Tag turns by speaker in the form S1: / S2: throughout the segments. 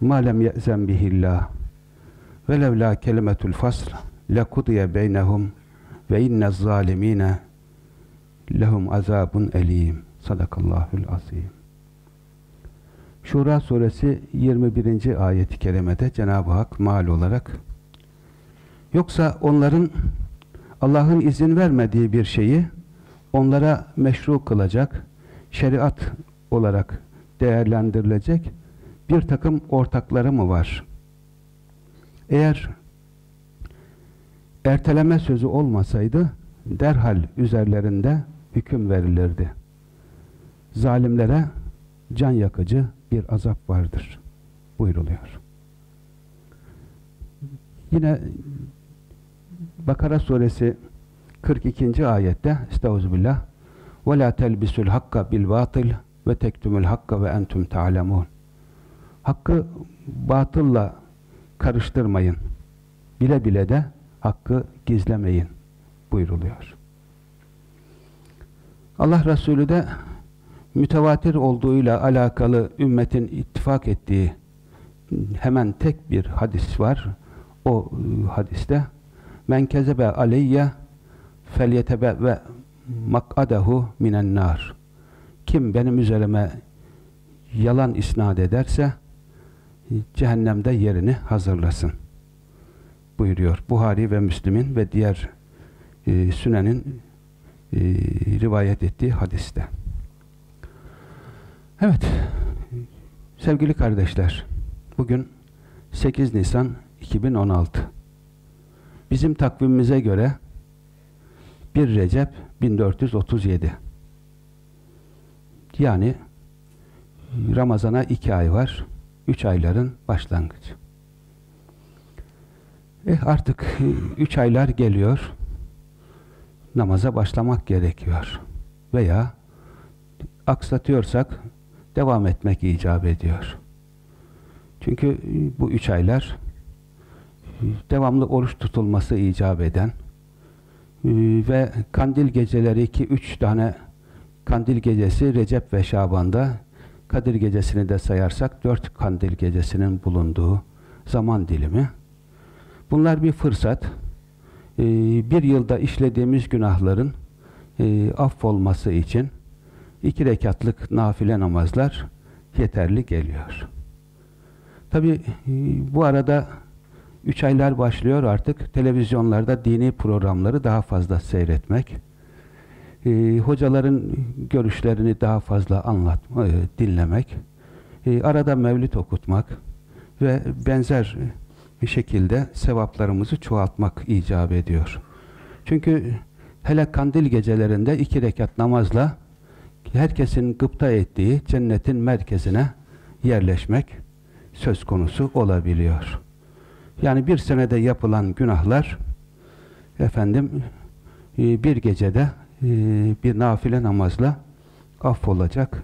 S1: ma lem ye'zen bihillah ve levla kelimetul fasl lekudiye beynehum ve innez zalimine lehum azabun elim. Sadakallahul azim. Şura suresi 21. ayet-i kerimede Cenab-ı Hak mal olarak yoksa onların Allah'ın izin vermediği bir şeyi onlara meşru kılacak, şeriat olarak değerlendirilecek bir takım ortakları mı var? Eğer erteleme sözü olmasaydı derhal üzerlerinde hüküm verilirdi. Zalimlere can yakıcı bir azap vardır buyuruluyor. Yine Bakara suresi 42. ayette Estağfirullah ve la telbisul hakka bil batıl ve tektumul hakka ve entum ta'lemun. Hakkı batılla karıştırmayın. Bile bile de hakkı gizlemeyin buyruluyor. Allah Resulü de mütevatir olduğuyla alakalı ümmetin ittifak ettiği hemen tek bir hadis var. O e, hadiste men kezebe aleyye felyetebe ve mak'adehu minen nar. Kim benim üzerime yalan isnat ederse cehennemde yerini hazırlasın buyuruyor. Buhari ve Müslim'in ve diğer e, Sünen'in e, rivayet ettiği hadiste. Evet, sevgili kardeşler, bugün 8 Nisan 2016. Bizim takvimimize göre 1 Recep 1437. Yani Ramazan'a 2 ay var. 3 ayların başlangıcı. Eh artık 3 aylar geliyor. Namaza başlamak gerekiyor. Veya aksatıyorsak devam etmek icap ediyor. Çünkü bu üç aylar devamlı oruç tutulması icap eden ve kandil geceleri iki üç tane kandil gecesi Recep ve Şaban'da Kadir gecesini de sayarsak dört kandil gecesinin bulunduğu zaman dilimi. Bunlar bir fırsat. Ee, bir yılda işlediğimiz günahların e, affolması için iki rekatlık nafile namazlar yeterli geliyor. Tabi e, bu arada üç aylar başlıyor artık televizyonlarda dini programları daha fazla seyretmek, e, hocaların görüşlerini daha fazla anlatma, e, dinlemek, e, arada mevlid okutmak ve benzer bir şekilde sevaplarımızı çoğaltmak icap ediyor. Çünkü hele kandil gecelerinde iki rekat namazla herkesin gıpta ettiği cennetin merkezine yerleşmek söz konusu olabiliyor. Yani bir senede yapılan günahlar efendim e, bir gecede e, bir nafile namazla affolacak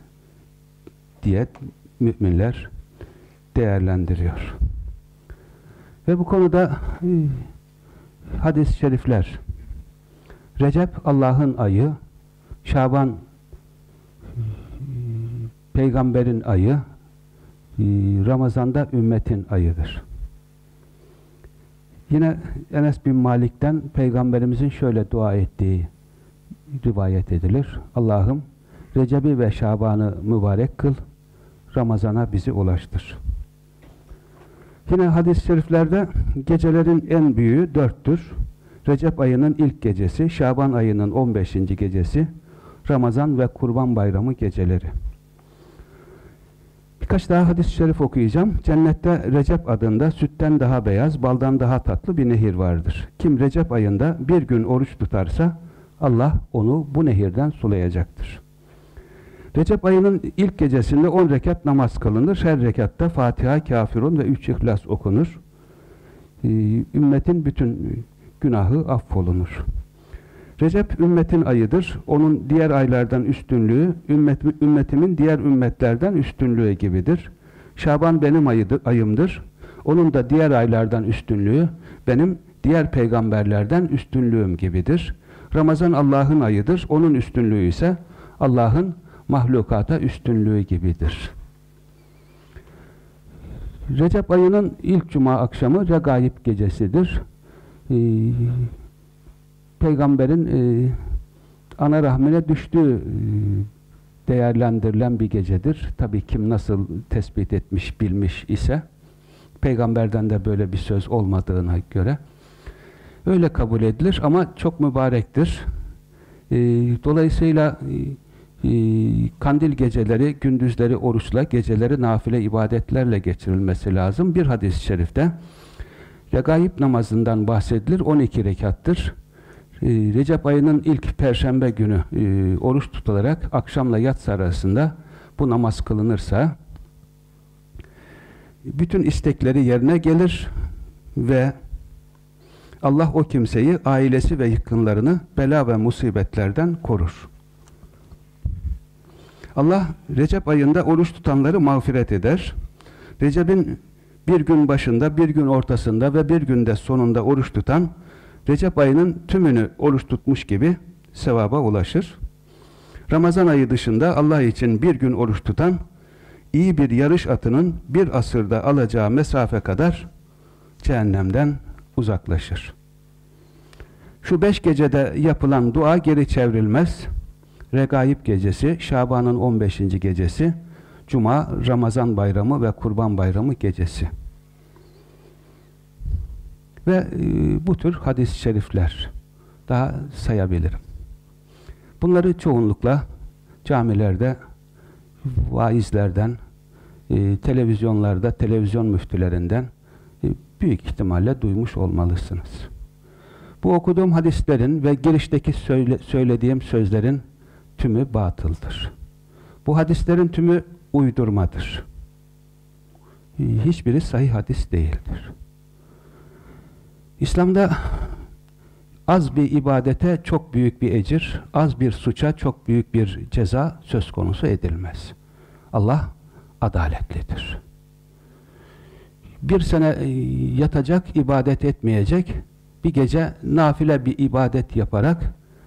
S1: diye müminler değerlendiriyor. Ve bu konuda e, hadis-i şerifler Recep Allah'ın ayı, Şaban peygamberin ayı, e, Ramazan'da ümmetin ayıdır. Yine Enes bin Malik'ten peygamberimizin şöyle dua ettiği rivayet edilir. Allah'ım Recep'i ve Şaban'ı mübarek kıl, Ramazan'a bizi ulaştır. Yine hadis-i şeriflerde gecelerin en büyüğü dörttür. Recep ayının ilk gecesi, Şaban ayının 15. gecesi, Ramazan ve Kurban Bayramı geceleri. Birkaç daha hadis-i şerif okuyacağım. Cennette Recep adında sütten daha beyaz, baldan daha tatlı bir nehir vardır. Kim Recep ayında bir gün oruç tutarsa Allah onu bu nehirden sulayacaktır. Recep ayının ilk gecesinde 10 rekat namaz kılınır. Her rekatta Fatiha, Kafirun ve 3 İhlas okunur. Ee, ümmetin bütün günahı affolunur. Recep ümmetin ayıdır. Onun diğer aylardan üstünlüğü, ümmet, ümmetimin diğer ümmetlerden üstünlüğü gibidir. Şaban benim ayıdır, ayımdır. Onun da diğer aylardan üstünlüğü, benim diğer peygamberlerden üstünlüğüm gibidir. Ramazan Allah'ın ayıdır. Onun üstünlüğü ise Allah'ın mahlukata üstünlüğü gibidir. Recep ayının ilk cuma akşamı Regaib gecesidir. Ee, Peygamberin e, ana rahmine düştüğü e, değerlendirilen bir gecedir. Tabi kim nasıl tespit etmiş, bilmiş ise peygamberden de böyle bir söz olmadığına göre öyle kabul edilir ama çok mübarektir. E, dolayısıyla e, kandil geceleri, gündüzleri oruçla, geceleri nafile ibadetlerle geçirilmesi lazım. Bir hadis-i şerifte Regaib namazından bahsedilir. 12 rekattır. E, Recep ayının ilk perşembe günü e, oruç tutularak akşamla yatsı arasında bu namaz kılınırsa bütün istekleri yerine gelir ve Allah o kimseyi, ailesi ve yakınlarını bela ve musibetlerden korur. Allah Recep ayında oruç tutanları mağfiret eder. Recep'in bir gün başında, bir gün ortasında ve bir günde sonunda oruç tutan Recep ayının tümünü oruç tutmuş gibi sevaba ulaşır. Ramazan ayı dışında Allah için bir gün oruç tutan iyi bir yarış atının bir asırda alacağı mesafe kadar cehennemden uzaklaşır. Şu beş gecede yapılan dua geri çevrilmez. Regaib gecesi, Şaban'ın 15. gecesi, Cuma, Ramazan bayramı ve Kurban bayramı gecesi. Ve e, bu tür hadis-i şerifler daha sayabilirim. Bunları çoğunlukla camilerde, vaizlerden, e, televizyonlarda, televizyon müftülerinden büyük ihtimalle duymuş olmalısınız. Bu okuduğum hadislerin ve girişteki söyle, söylediğim sözlerin tümü batıldır. Bu hadislerin tümü uydurmadır. Hiçbiri sahih hadis değildir. İslam'da az bir ibadete çok büyük bir ecir, az bir suça çok büyük bir ceza söz konusu edilmez. Allah adaletlidir. Bir sene e, yatacak, ibadet etmeyecek, bir gece nafile bir ibadet yaparak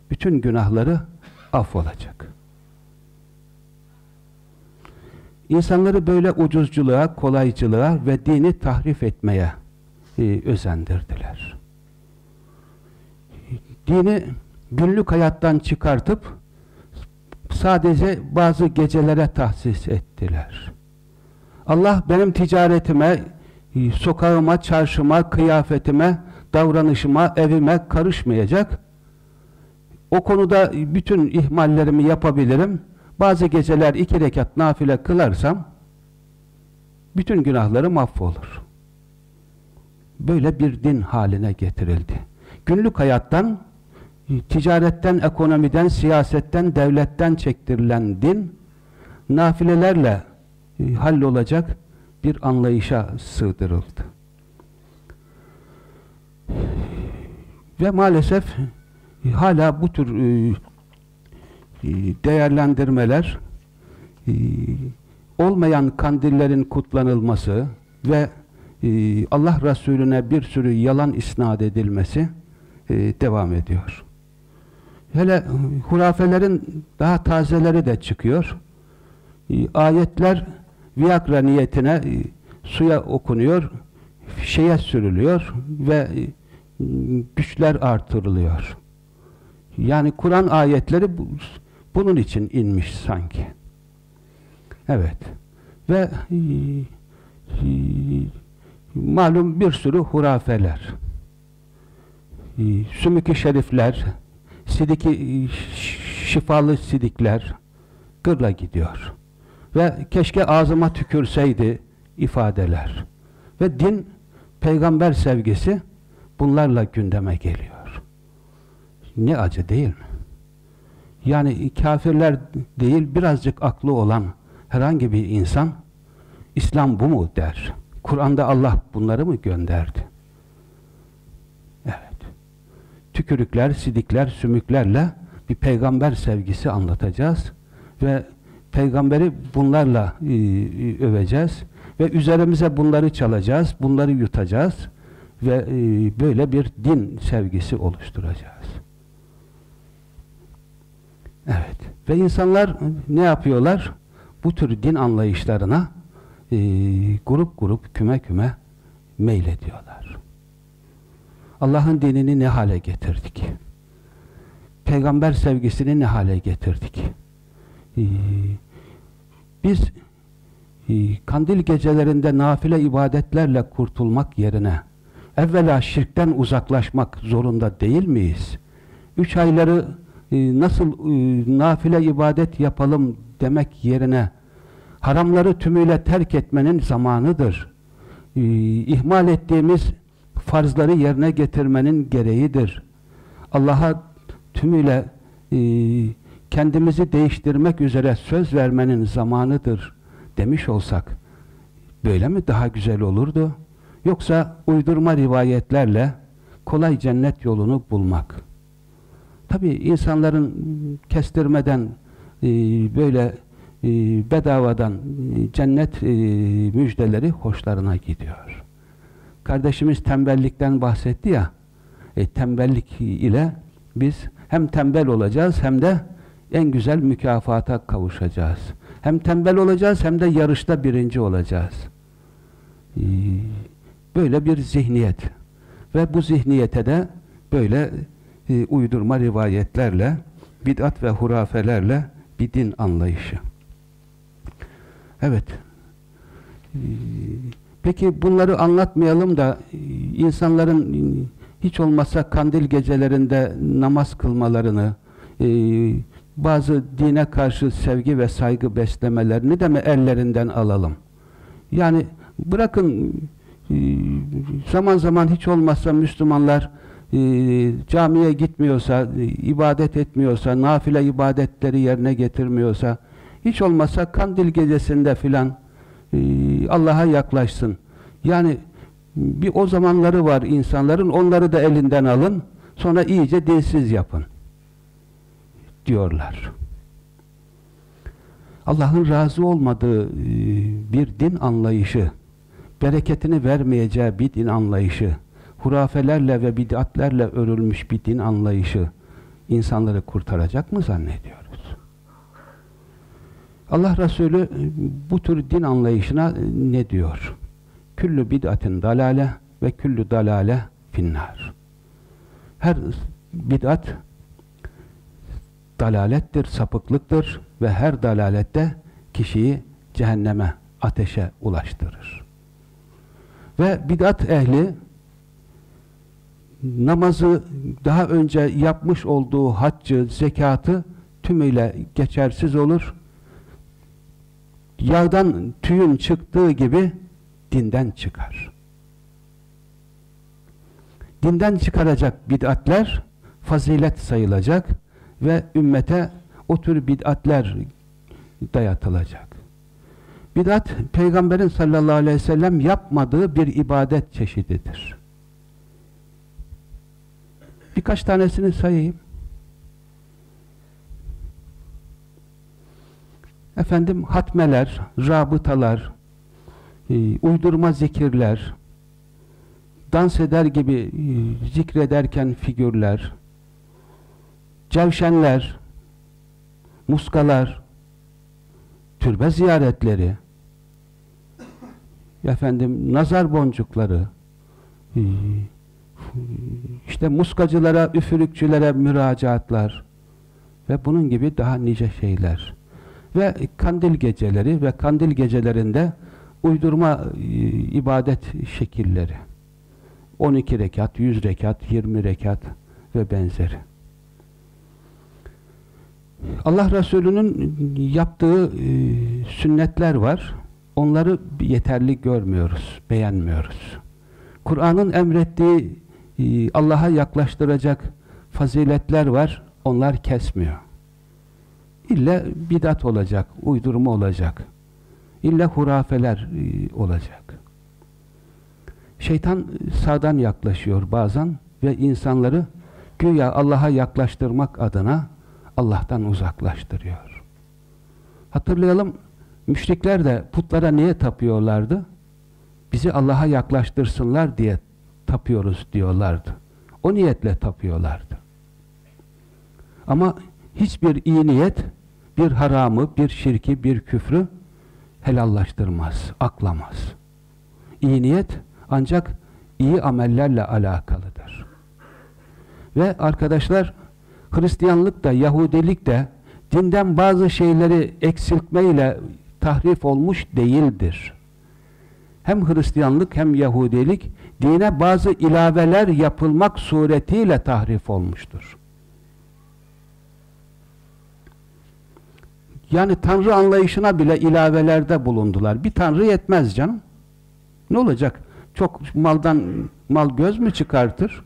S1: bütün günahları affolacak. İnsanları böyle ucuzculuğa, kolaycılığa ve dini tahrif etmeye e, özendirdiler. Dini günlük hayattan çıkartıp sadece bazı gecelere tahsis ettiler. Allah benim ticaretime, sokağıma, çarşıma, kıyafetime, davranışıma, evime karışmayacak. O konuda bütün ihmallerimi yapabilirim. Bazı geceler iki rekat nafile kılarsam bütün günahları mahvolur böyle bir din haline getirildi. Günlük hayattan, ticaretten, ekonomiden, siyasetten, devletten çektirilen din, nafilelerle e, hallolacak bir anlayışa sığdırıldı. Ve maalesef e, hala bu tür e, değerlendirmeler olmayan kandillerin kutlanılması ve Allah Resulüne bir sürü yalan isnat edilmesi e, devam ediyor. Hele e, hurafelerin daha tazeleri de çıkıyor. E, ayetler Viagra niyetine suya okunuyor, şeye sürülüyor ve güçler artırılıyor. Yani Kur'an ayetleri bunun için inmiş sanki. Evet. Ve malum bir sürü hurafeler, e, sümük-i şerifler, sidiki, şifalı sidikler gırla gidiyor. Ve keşke ağzıma tükürseydi ifadeler. Ve din, peygamber sevgisi bunlarla gündeme geliyor. Ne acı değil mi? Yani kafirler değil, birazcık aklı olan herhangi bir insan İslam bu mu der. Kur'an'da Allah bunları mı gönderdi? Evet. Tükürükler, sidikler, sümüklerle bir peygamber sevgisi anlatacağız ve peygamberi bunlarla e, e, öveceğiz ve üzerimize bunları çalacağız, bunları yutacağız ve e, böyle bir din sevgisi oluşturacağız. Evet. Ve insanlar ne yapıyorlar? Bu tür din anlayışlarına e, grup grup, küme küme meylediyorlar. Allah'ın dinini ne hale getirdik? Peygamber sevgisini ne hale getirdik? Ee, biz e, kandil gecelerinde nafile ibadetlerle kurtulmak yerine evvela şirkten uzaklaşmak zorunda değil miyiz? Üç ayları e, nasıl e, nafile ibadet yapalım demek yerine haramları tümüyle terk etmenin zamanıdır. E, ihmal ettiğimiz farzları yerine getirmenin gereğidir. Allah'a tümüyle e, kendimizi değiştirmek üzere söz vermenin zamanıdır demiş olsak böyle mi daha güzel olurdu? Yoksa uydurma rivayetlerle kolay cennet yolunu bulmak. Tabi insanların kestirmeden e, böyle e, bedavadan e, cennet müjdeleri hoşlarına gidiyor. Kardeşimiz tembellikten bahsetti ya, e, tembellik ile biz hem tembel olacağız hem de en güzel mükafata kavuşacağız. Hem tembel olacağız hem de yarışta birinci olacağız. Ee, böyle bir zihniyet. Ve bu zihniyete de böyle e, uydurma rivayetlerle, bid'at ve hurafelerle bir din anlayışı. Evet. Ee, peki bunları anlatmayalım da e, insanların hiç olmazsa kandil gecelerinde namaz kılmalarını, e, bazı dine karşı sevgi ve saygı beslemelerini de mi ellerinden alalım? Yani bırakın e, zaman zaman hiç olmazsa Müslümanlar e, camiye gitmiyorsa, e, ibadet etmiyorsa, nafile ibadetleri yerine getirmiyorsa, hiç olmazsa kandil gecesinde filan Allah'a yaklaşsın. Yani bir o zamanları var insanların, onları da elinden alın, sonra iyice dinsiz yapın diyorlar. Allah'ın razı olmadığı e, bir din anlayışı, bereketini vermeyeceği bir din anlayışı, hurafelerle ve bid'atlerle örülmüş bir din anlayışı insanları kurtaracak mı zannediyoruz? Allah Resulü e, bu tür din anlayışına e, ne diyor? Küllü bid'atin dalale ve küllü dalale finnar. Her bid'at dalalettir, sapıklıktır ve her dalalette kişiyi cehenneme, ateşe ulaştırır. Ve bid'at ehli namazı daha önce yapmış olduğu haccı, zekatı tümüyle geçersiz olur. Yağdan tüyün çıktığı gibi dinden çıkar. Dinden çıkaracak bid'atler fazilet sayılacak ve ümmete o tür bid'atler dayatılacak. Bid'at, Peygamberin sallallahu aleyhi ve sellem yapmadığı bir ibadet çeşididir. Birkaç tanesini sayayım. Efendim hatmeler, rabıtalar, e, uydurma zikirler, dans eder gibi e, zikrederken figürler, cevşenler, muskalar, türbe ziyaretleri, efendim nazar boncukları, e, işte muskacılara, üfürükçülere müracaatlar ve bunun gibi daha nice şeyler. Ve kandil geceleri ve kandil gecelerinde uydurma e, ibadet şekilleri. 12 rekat, 100 rekat, 20 rekat ve benzeri. Allah Resulü'nün yaptığı e, sünnetler var. Onları yeterli görmüyoruz, beğenmiyoruz. Kur'an'ın emrettiği e, Allah'a yaklaştıracak faziletler var. Onlar kesmiyor. İlle bidat olacak, uydurma olacak. İlle hurafeler e, olacak. Şeytan sağdan yaklaşıyor bazen ve insanları güya Allah'a yaklaştırmak adına Allah'tan uzaklaştırıyor. Hatırlayalım, müşrikler de putlara niye tapıyorlardı? Bizi Allah'a yaklaştırsınlar diye tapıyoruz diyorlardı. O niyetle tapıyorlardı. Ama hiçbir iyi niyet bir haramı, bir şirki, bir küfrü helallaştırmaz, aklamaz. İyi niyet ancak iyi amellerle alakalıdır. Ve arkadaşlar Hristiyanlık da Yahudilik de dinden bazı şeyleri eksiltmeyle tahrif olmuş değildir. Hem Hristiyanlık hem Yahudilik dine bazı ilaveler yapılmak suretiyle tahrif olmuştur. Yani Tanrı anlayışına bile ilavelerde bulundular. Bir Tanrı yetmez canım. Ne olacak? Çok maldan mal göz mü çıkartır?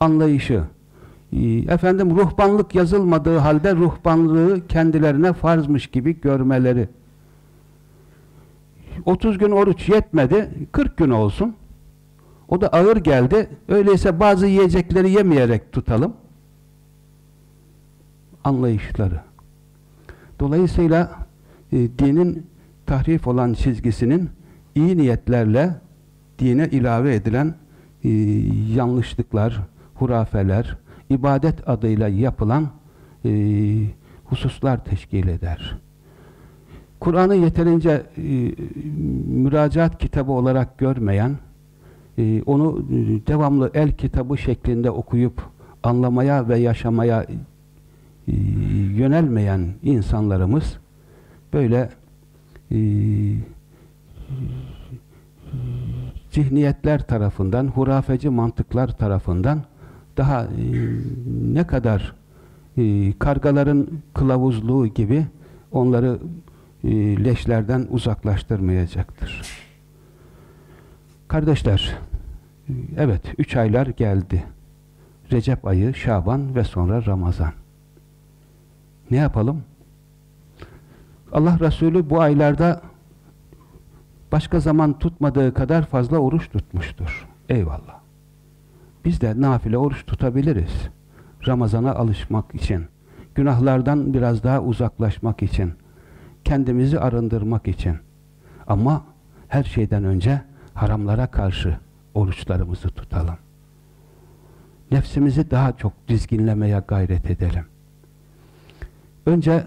S1: Anlayışı. Efendim ruhbanlık yazılmadığı halde ruhbanlığı kendilerine farzmış gibi görmeleri. 30 gün oruç yetmedi, 40 gün olsun. O da ağır geldi. Öyleyse bazı yiyecekleri yemeyerek tutalım anlayışları. Dolayısıyla e, dinin tahrif olan çizgisinin iyi niyetlerle dine ilave edilen e, yanlışlıklar, hurafeler, ibadet adıyla yapılan e, hususlar teşkil eder. Kur'an'ı yeterince e, müracaat kitabı olarak görmeyen, e, onu e, devamlı el kitabı şeklinde okuyup anlamaya ve yaşamaya e, yönelmeyen insanlarımız böyle e, zihniyetler tarafından, hurafeci mantıklar tarafından daha e, ne kadar e, kargaların kılavuzluğu gibi onları e, leşlerden uzaklaştırmayacaktır. Kardeşler, evet üç aylar geldi. Recep ayı, Şaban ve sonra Ramazan. Ne yapalım? Allah Resulü bu aylarda başka zaman tutmadığı kadar fazla oruç tutmuştur. Eyvallah. Biz de nafile oruç tutabiliriz. Ramazana alışmak için, günahlardan biraz daha uzaklaşmak için, kendimizi arındırmak için. Ama her şeyden önce haramlara karşı oruçlarımızı tutalım. Nefsimizi daha çok dizginlemeye gayret edelim. Önce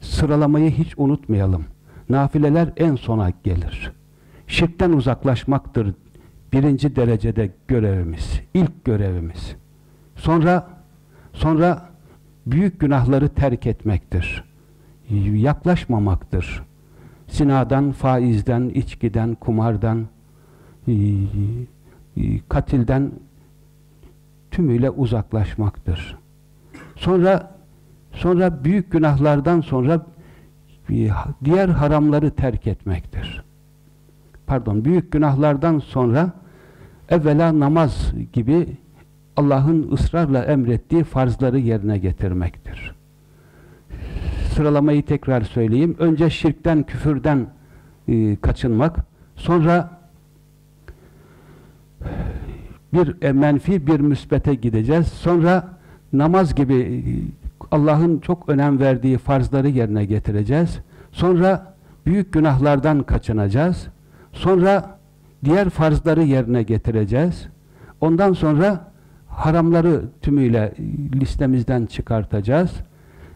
S1: sıralamayı hiç unutmayalım. Nafileler en sona gelir. Şirkten uzaklaşmaktır birinci derecede görevimiz, ilk görevimiz. Sonra sonra büyük günahları terk etmektir. Yaklaşmamaktır. Sinadan, faizden, içkiden, kumardan, katilden tümüyle uzaklaşmaktır. Sonra Sonra büyük günahlardan sonra diğer haramları terk etmektir. Pardon, büyük günahlardan sonra evvela namaz gibi Allah'ın ısrarla emrettiği farzları yerine getirmektir. Sıralamayı tekrar söyleyeyim. Önce şirkten, küfürden e, kaçınmak. Sonra bir e, menfi, bir müsbete gideceğiz. Sonra namaz gibi Allah'ın çok önem verdiği farzları yerine getireceğiz. Sonra büyük günahlardan kaçınacağız. Sonra diğer farzları yerine getireceğiz. Ondan sonra haramları tümüyle listemizden çıkartacağız.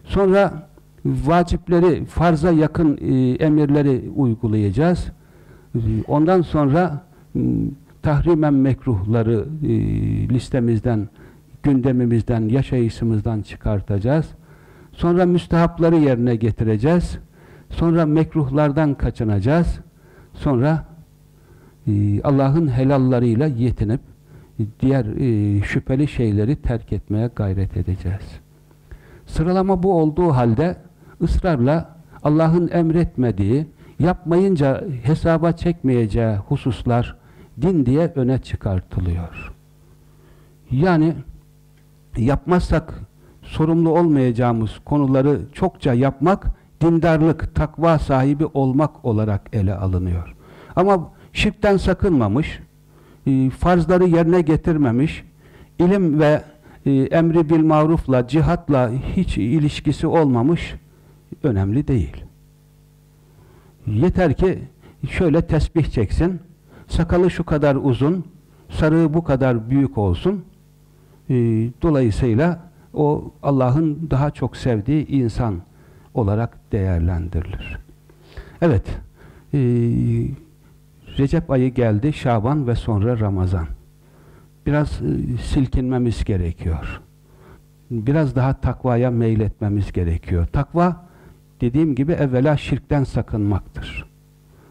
S1: Sonra vacipleri, farza yakın e, emirleri uygulayacağız. Ondan sonra tahrimen mekruhları e, listemizden gündemimizden, yaşayışımızdan çıkartacağız. Sonra müstehapları yerine getireceğiz. Sonra mekruhlardan kaçınacağız. Sonra Allah'ın helallarıyla yetinip diğer e, şüpheli şeyleri terk etmeye gayret edeceğiz. Sıralama bu olduğu halde ısrarla Allah'ın emretmediği, yapmayınca hesaba çekmeyeceği hususlar din diye öne çıkartılıyor. Yani yapmazsak sorumlu olmayacağımız konuları çokça yapmak, dindarlık, takva sahibi olmak olarak ele alınıyor. Ama şirkten sakınmamış, e, farzları yerine getirmemiş, ilim ve e, emri bil marufla, cihatla hiç ilişkisi olmamış, önemli değil. Yeter ki şöyle tesbih çeksin, sakalı şu kadar uzun, sarığı bu kadar büyük olsun. E, dolayısıyla o Allah'ın daha çok sevdiği insan olarak değerlendirilir. Evet, Recep ayı geldi, Şaban ve sonra Ramazan. Biraz e, silkinmemiz gerekiyor. Biraz daha takvaya meyletmemiz gerekiyor. Takva, dediğim gibi evvela şirkten sakınmaktır.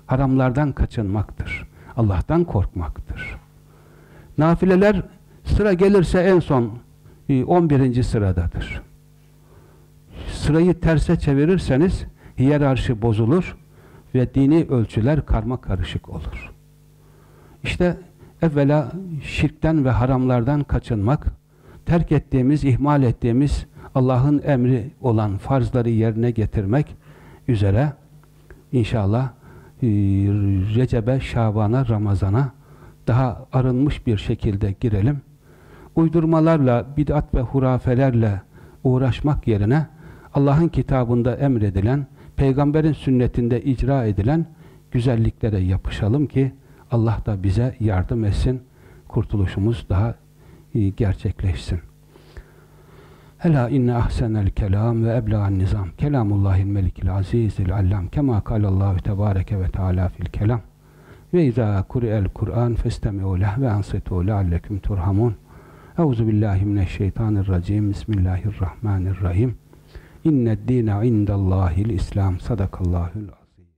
S1: Haramlardan kaçınmaktır. Allah'tan korkmaktır. Nafileler sıra gelirse en son 11. E, sıradadır. Sırayı terse çevirirseniz hiyerarşi bozulur ve dini ölçüler karma karışık olur. İşte evvela şirkten ve haramlardan kaçınmak, terk ettiğimiz, ihmal ettiğimiz Allah'ın emri olan farzları yerine getirmek üzere inşallah e, Recep'e, Şaban'a, Ramazan'a daha arınmış bir şekilde girelim. Uydurmalarla, bid'at ve hurafelerle uğraşmak yerine Allah'ın kitabında emredilen, peygamberin sünnetinde icra edilen güzelliklere yapışalım ki Allah da bize yardım etsin, kurtuluşumuz daha iyi gerçekleşsin. Ela inne ahsenel kelam ve ebla'n nizam. Kelamullahil melikil azizil allam. Kema kalallahu tebareke ve teala fil kelam. Ve izâ kuri'el Kur'an festemi'u leh ve ansitu lealleküm turhamun. Euzu billahi mineşşeytanirracim. Bismillahirrahmanirrahim. İnned dîne indallâhil İslam. Sadakallâhul